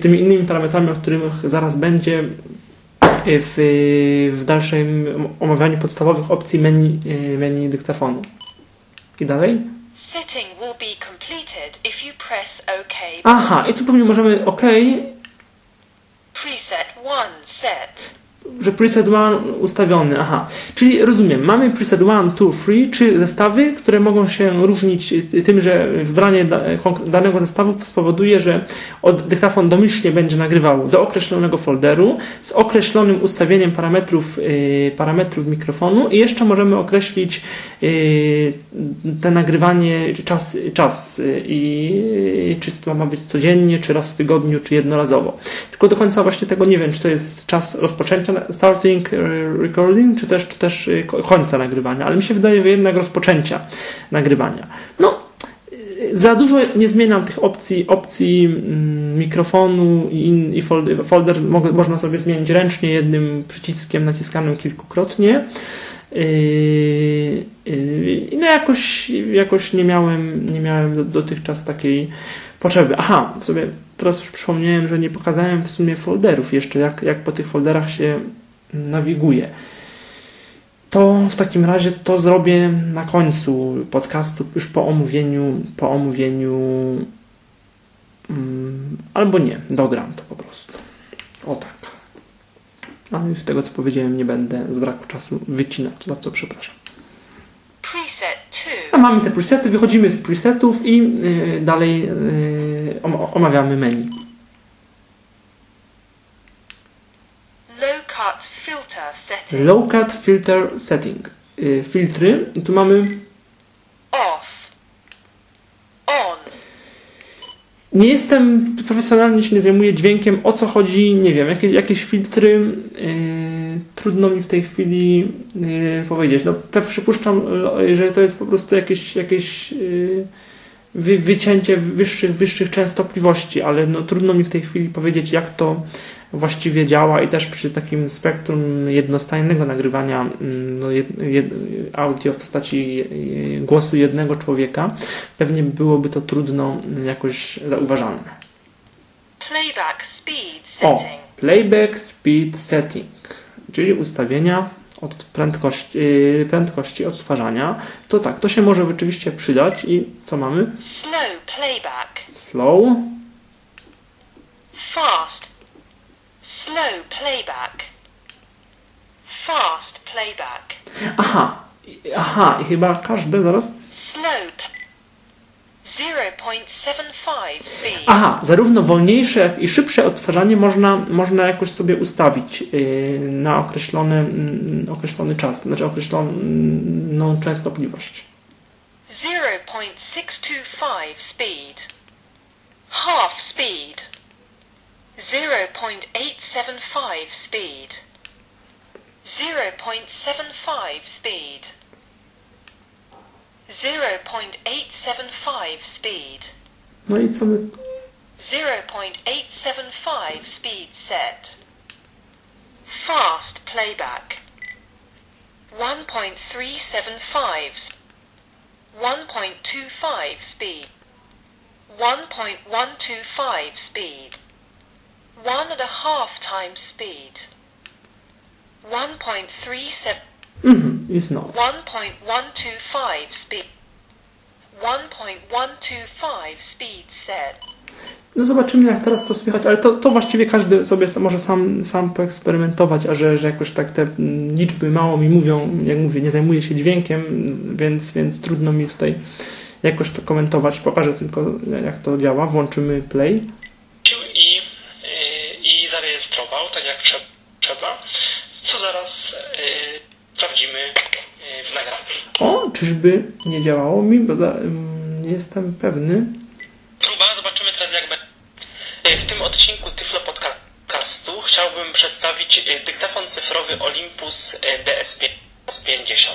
tymi innymi parametrami, o których zaraz będzie w, w dalszym omawianiu podstawowych opcji menu, menu dyktafonu. I dalej? Setting will be completed if you press OK. Aha, i tu pewnie możemy OK, Preset 1 set. Że preset 1 ustawiony, aha. Czyli rozumiem, mamy preset 1, 2, 3, trzy zestawy, które mogą się różnić tym, że wybranie danego zestawu spowoduje, że od dyktafon domyślnie będzie nagrywał do określonego folderu z określonym ustawieniem parametrów, yy, parametrów mikrofonu i jeszcze możemy określić yy, te nagrywanie, czas, czas yy, i czy to ma być codziennie, czy raz w tygodniu, czy jednorazowo. Tylko do końca właśnie tego nie wiem, czy to jest czas rozpoczęcia starting e, recording, czy też, czy też e, ko- końca nagrywania, ale mi się wydaje, że jednak rozpoczęcia nagrywania. No, e, za dużo nie zmieniam tych opcji, opcji mm, mikrofonu i, in- i folder, folder można sobie zmienić ręcznie jednym przyciskiem naciskanym kilkukrotnie. No jakoś, jakoś nie miałem, nie miałem do- dotychczas takiej potrzeby. Aha, sobie teraz już przypomniałem, że nie pokazałem w sumie folderów jeszcze, jak, jak po tych folderach się nawiguje. To w takim razie to zrobię na końcu podcastu, już po omówieniu, po omówieniu mm, albo nie, dogram to po prostu. O tak. A już tego, co powiedziałem, nie będę z braku czasu wycinać, za co przepraszam. A 2. mamy te presety, wychodzimy z presetów i y, dalej y, om- omawiamy menu. Low cut filter setting. Low cut filter setting. Y, filtry. I tu mamy. Off. On. Nie jestem profesjonalnie się nie zajmuję dźwiękiem. O co chodzi? Nie wiem. Jakieś, jakieś filtry. Trudno mi w tej chwili y, powiedzieć. No, przypuszczam, y, że to jest po prostu jakieś, jakieś y, wy, wycięcie wyższych, wyższych częstotliwości, ale no, trudno mi w tej chwili powiedzieć, jak to właściwie działa i też przy takim spektrum jednostajnego nagrywania mm, no, jed, jed, audio w postaci głosu jednego człowieka, pewnie byłoby to trudno jakoś zauważalne. Playback speed O, setting. playback speed setting, czyli ustawienia od prędkości, yy, prędkości odtwarzania. To tak, to się może rzeczywiście przydać i co mamy? Slow playback. Slow, Fast. Slow playback. Fast playback. Aha, aha, i chyba każde zaraz. Slow. P- 0.75 speed. Aha, zarówno wolniejsze, jak i szybsze odtwarzanie można, można jakoś sobie ustawić yy, na określony, mm, określony czas, znaczy określoną częstotliwość. 0.625 speed. Half speed. 0.875 speed. 0.75 speed. 0.875 speed. No i co my 0.875 speed set. Fast playback. 1.375 sp- 1.25 speed. 1.125 speed. One and a half times speed. 1.37 Mhm, i znowu. 1.125 speed. 1.125 speed set. No zobaczymy jak teraz to słychać, ale to, to właściwie każdy sobie może sam, sam poeksperymentować, a że, że jakoś tak te mm, liczby mało mi mówią, jak mówię, nie zajmuję się dźwiękiem, więc, więc trudno mi tutaj jakoś to komentować. Pokażę tylko jak to działa. Włączymy play. i, yy, i zarejestrował, tak jak trze- trzeba, co zaraz yy, sprawdzimy yy, w nagraniu. O, czyżby nie działało mi, bo za, nie jestem pewny. Próba, zobaczymy teraz jak będzie. Yy, W tym odcinku Tyflo Podcastu chciałbym przedstawić yy, dyktafon cyfrowy Olympus yy, DS50.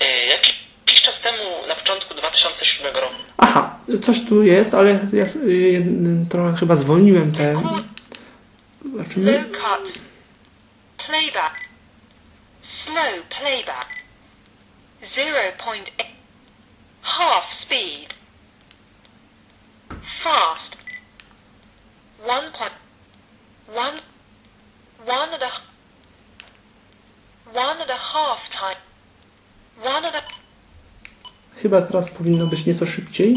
Yy, Jakiś czas temu, na początku 2007 roku, Aha, coś tu jest, ale ja y, trochę chyba zwolniłem te. Zobaczymy. Low cut. Playback. Slow playback. 0.8. Half speed. Fast. 1. Point, 1. 1 and a. One and a half time. One and a. Chyba teraz powinno być nieco szybciej.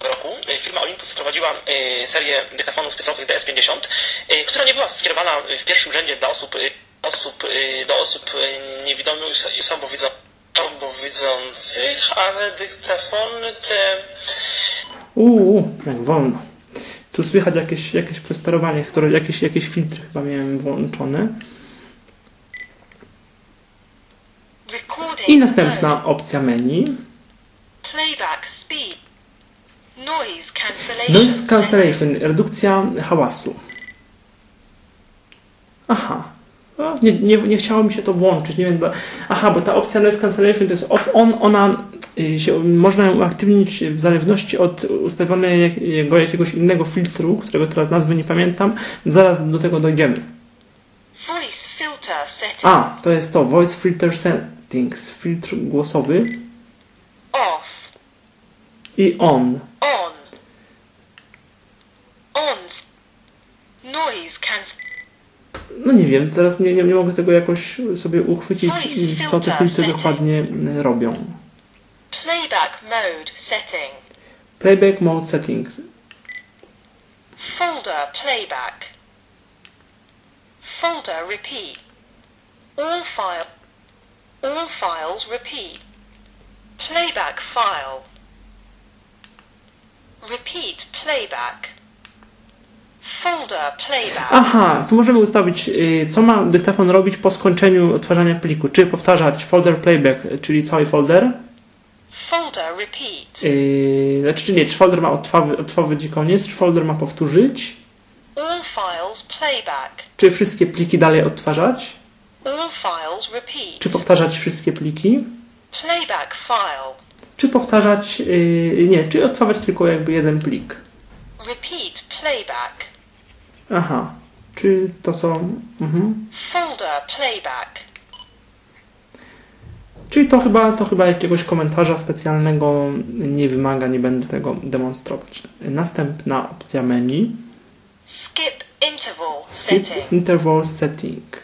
roku y, firma Olympus wprowadziła y, serię dyktafonów cyfrowych DS50, y, która nie była skierowana w pierwszym rzędzie do osób, osób, y, do osób y, niewidomych i słabowidzących, ale dyktafony te Uuu, jak wolno. Tu słychać jakieś, jakieś przesterowanie, które, jakieś, jakieś filtry chyba miałem włączone. I następna opcja menu. Playback speed. Noise cancellation. Noise cancellation, redukcja hałasu. Aha. O, nie, nie, nie chciało mi się to włączyć. Nie wiem, do... Aha, bo ta opcja noise cancellation to jest off on, ona y, się, można ją uaktywnić w zależności od ustawionego jakiegoś innego filtru, którego teraz nazwy nie pamiętam. Zaraz do tego dojdziemy. Voice filter. A, to jest to, voice filter settings, filtr głosowy Off. i on. On. On. Noise cancel. No nie wiem, teraz nie, nie, nie mogę tego jakoś sobie uchwycić, co te filtry dokładnie y, robią. Playback mode setting. Playback mode settings. Folder playback. Folder repeat. All file. All files repeat. Playback file. Repeat playback. Folder playback. Aha, tu możemy ustawić, y, co ma dyktafon robić po skończeniu odtwarzania pliku. Czy powtarzać folder playback, czyli cały folder, Folder repeat. yy, znaczy czy nie, czy folder ma odtworzyć koniec, czy folder ma powtórzyć, All files playback. czy wszystkie pliki dalej odtwarzać, All files repeat. czy powtarzać wszystkie pliki, Playback file. czy powtarzać, yy, nie, czy odtwarzać tylko jakby jeden plik. Repeat playback. Aha, czy to są, mhm. Folder playback. Czyli to chyba, to chyba jakiegoś komentarza specjalnego nie wymaga, nie będę tego demonstrować. Następna opcja menu. Skip interval Skip setting. interval setting.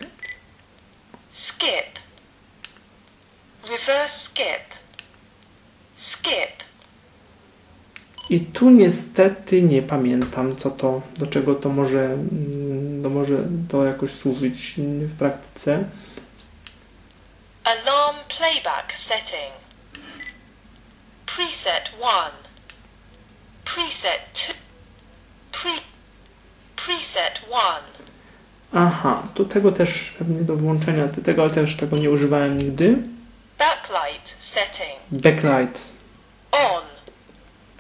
Skip. Reverse skip. Skip. I tu niestety nie pamiętam, co to, do czego to może, mm, to może to jakoś służyć w praktyce. Alarm playback setting. Preset 1. Preset 2. Pre, preset 1. Aha, to tego też pewnie do włączenia, tego też tego nie używałem nigdy. Backlight setting. Backlight On.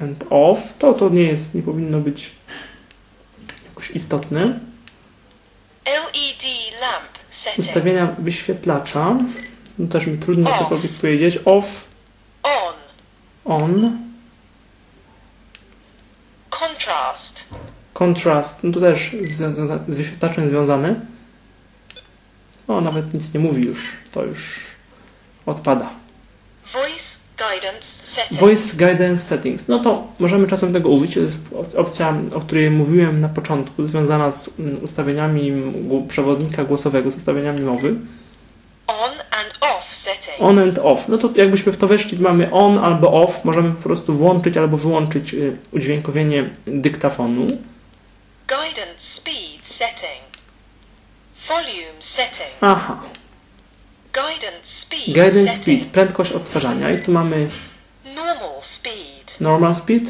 And off, to to nie jest, nie powinno być jakoś istotne. LED lamp setting. Ustawienia wyświetlacza, no też mi trudno Off. cokolwiek powiedzieć. Off, On. on, Contrast. contrast, no to też z, z, wyświetlaczem związane. O, nawet nic nie mówi już, to już odpada. Voice. Voice Guidance Settings. No to możemy czasem tego użyć. To jest op- opcja, o której mówiłem na początku, związana z mm, ustawieniami przewodnika głosowego, z ustawieniami mowy. On and off setting. On and off. No to jakbyśmy w to weszli, mamy on albo off. Możemy po prostu włączyć albo wyłączyć y, udźwiękowienie dyktafonu. Guidance speed setting. Volume setting. Aha. Guidance speed prędkość odtwarzania. I tu mamy Normal speed. normal speed.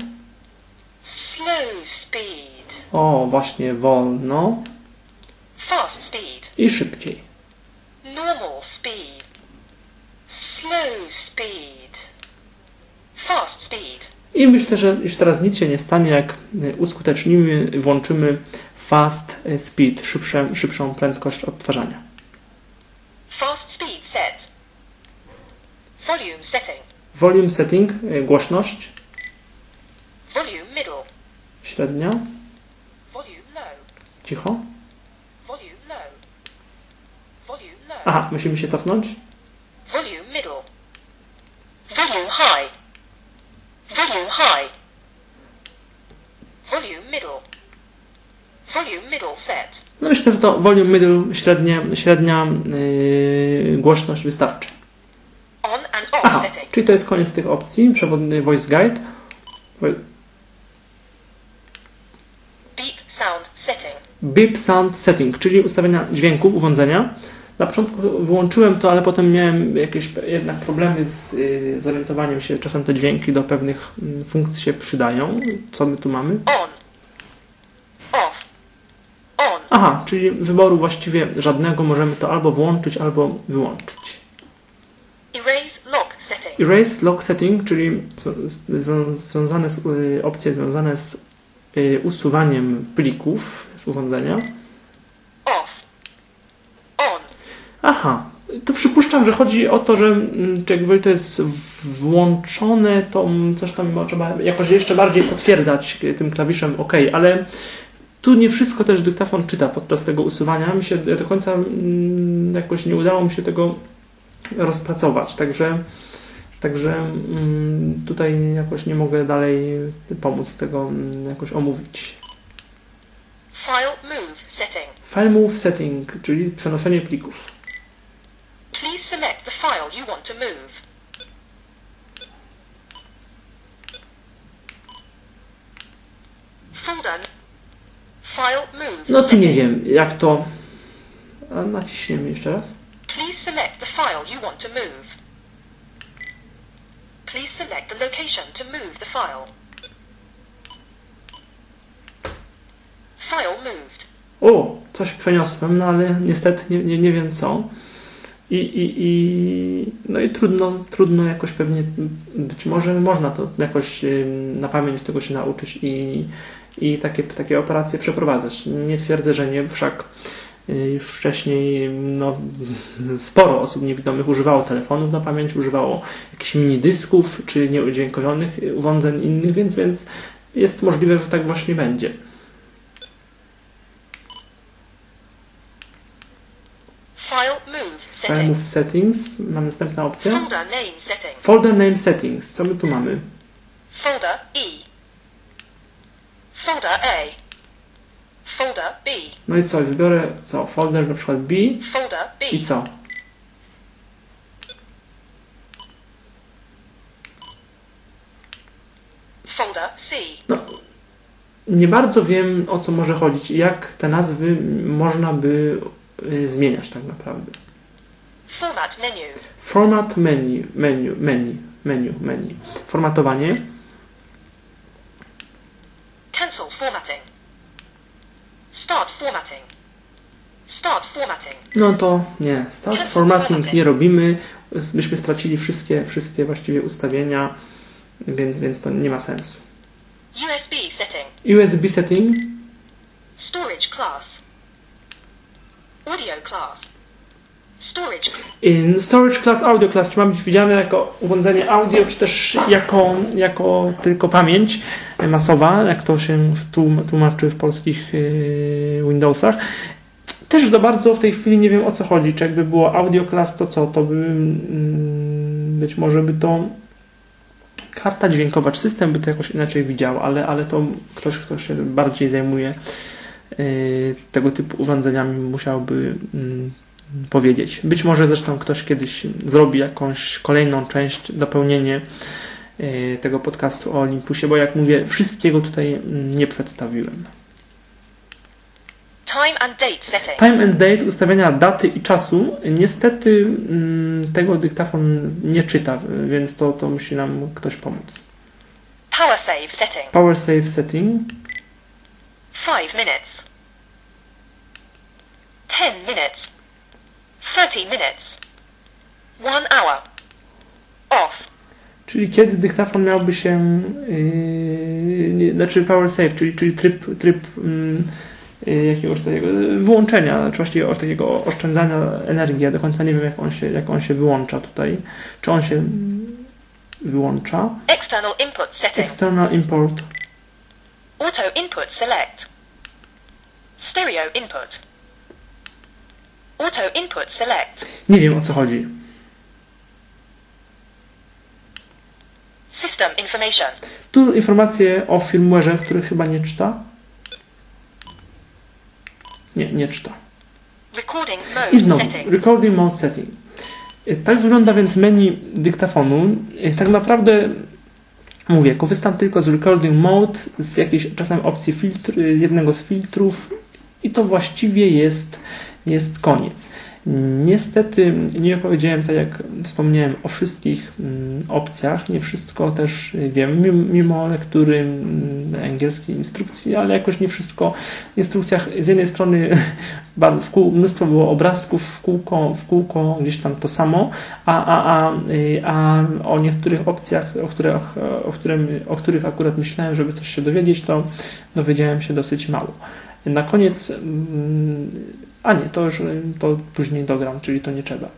Slow speed. O, właśnie wolno Fast speed. i szybciej. Normal speed. Slow speed. Fast speed. I myślę, że już teraz nic się nie stanie, jak uskutecznimy, włączymy fast speed, szybsze, szybszą prędkość odtwarzania. Fast speed set. Volume setting. Volume setting, y, głośność, Volume middle. średnia, Volume low. cicho. Volume low. Volume low. Aha, musimy się cofnąć. Volume middle. Volume high. Volume high. Volume middle. Volume middle set. No myślę, że to volume middle, średnie, średnia y, głośność wystarczy. On and off Aha, czyli to jest koniec tych opcji. Przewodny voice guide. Beep sound setting. Beep sound setting, czyli ustawienia dźwięków urządzenia. Na początku wyłączyłem to, ale potem miałem jakieś jednak problemy z y, zorientowaniem się. Czasem te dźwięki do pewnych mm, funkcji się przydają. Co my tu mamy? On. Off. On. Aha, czyli wyboru właściwie żadnego. Możemy to albo włączyć, albo wyłączyć. Erase lock setting. Erase lock setting, czyli zw- zw- związane z, y, opcje związane z y, usuwaniem plików z urządzenia. Off. On. Aha, to przypuszczam, że chodzi o to, że mm, czy jakby to jest włączone, to coś tam trzeba jakoś jeszcze bardziej potwierdzać y, tym klawiszem OK, ale tu nie wszystko też dyktafon czyta podczas tego usuwania. Mi się do końca mm, jakoś nie udało mi się tego rozpracować, także Także mm, tutaj jakoś nie mogę dalej pomóc tego mm, jakoś omówić. File move setting. File Move Setting, czyli przenoszenie plików. Please select the file you want to move. Folder. No tu nie wiem, jak to... A naciśniemy jeszcze raz. Please select the file you want to move. Please select the location to move the file. File moved. O, coś przeniosłem, no ale niestety nie, nie, nie wiem co. I, i, i, no i trudno, trudno jakoś pewnie, być może można to jakoś na pamięć tego się nauczyć i, i takie, takie operacje przeprowadzać. Nie twierdzę, że nie, wszak y, już wcześniej no, sporo osób niewidomych używało telefonów na pamięć, używało jakichś mini dysków czy nieudźwiękowionych urządzeń innych, więc, więc jest możliwe, że tak właśnie będzie. File move Settings, mam następna opcja. Folder name setting. Folder Name Settings, co my tu mamy? Folder E. Folder A. Folder B. No i co, wybiorę co, folder na przykład B Folder B. i co? Folder C. No, nie bardzo wiem o co może chodzić i jak te nazwy można by y, zmieniać tak naprawdę. Format menu. Format menu, menu, menu, menu, menu. Formatowanie. Cancel formatting. Start formatting. Start formatting. No to nie, start formatting nie robimy. Byśmy stracili wszystkie, wszystkie właściwie ustawienia, więc, więc to nie ma sensu. USB setting. USB setting, Storage class. Audio class. Storage. in storage class, audio class, czy ma być widziane jako urządzenie audio, czy też jako, jako tylko pamięć masowa, jak to się tłum- tłumaczy w polskich yy, Windowsach. Też za bardzo w tej chwili nie wiem o co chodzi. Czy jakby było audio class, to co? To by mm, być może by to karta dźwiękowa, czy system by to jakoś inaczej widział, ale, ale to ktoś, kto się bardziej zajmuje yy, tego typu urządzeniami musiałby mm, powiedzieć. Być może zresztą ktoś kiedyś zrobi jakąś kolejną część, dopełnienie yy, tego podcastu o Olympusie, bo jak mówię, wszystkiego tutaj nie przedstawiłem. Time and date setting. Time and date, ustawienia daty i czasu. Niestety mm, tego dyktafon nie czyta, więc to, to musi nam ktoś pomóc. Power save setting. Power save setting. 5 minutes. 10 minutes. 30 minutes. 1 hour. Off. Czyli kiedy dyktafon miałby się, yy, znaczy power save, czyli, czyli tryb, tryb mm, yy, jakiegoś takiego wyłączenia, znaczy właściwie o takiego oszczędzania energii. Ja do końca nie wiem, jak on się, jak on się wyłącza tutaj. Czy on się wyłącza? External input setting. External import. Auto input select. Stereo input. Auto input select. Nie wiem o co chodzi. System information. Tu informacje o firmware'ze, który chyba nie czyta. Nie, nie czyta. Recording I mode znowu, setting. recording mode setting. Y, Tak wygląda więc menu dyktafonu. Y, Tak naprawdę mówię, korzystam tylko z recording mode, z jakiejś czasem opcji filtr, y, jednego z filtrów i to właściwie jest, jest koniec. Niestety nie opowiedziałem, tak jak wspomniałem, o wszystkich mm, opcjach. Nie wszystko też wiem, mimo- lektury mm, angielskiej instrukcji, ale jakoś nie wszystko w instrukcjach z jednej strony w kół, mnóstwo było obrazków w kółko, w kółko gdzieś tam to samo, a, a, a, y, a o niektórych opcjach, o których, o, którym, o których akurat myślałem, żeby coś się dowiedzieć, to dowiedziałem się dosyć mało. Na koniec, mm, a nie, to już to później dogram, czyli to nie trzeba.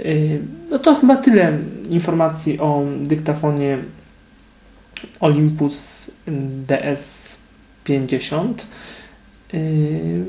Y, No to chyba tyle informacji o dyktafonie Olympus DS50. Yy,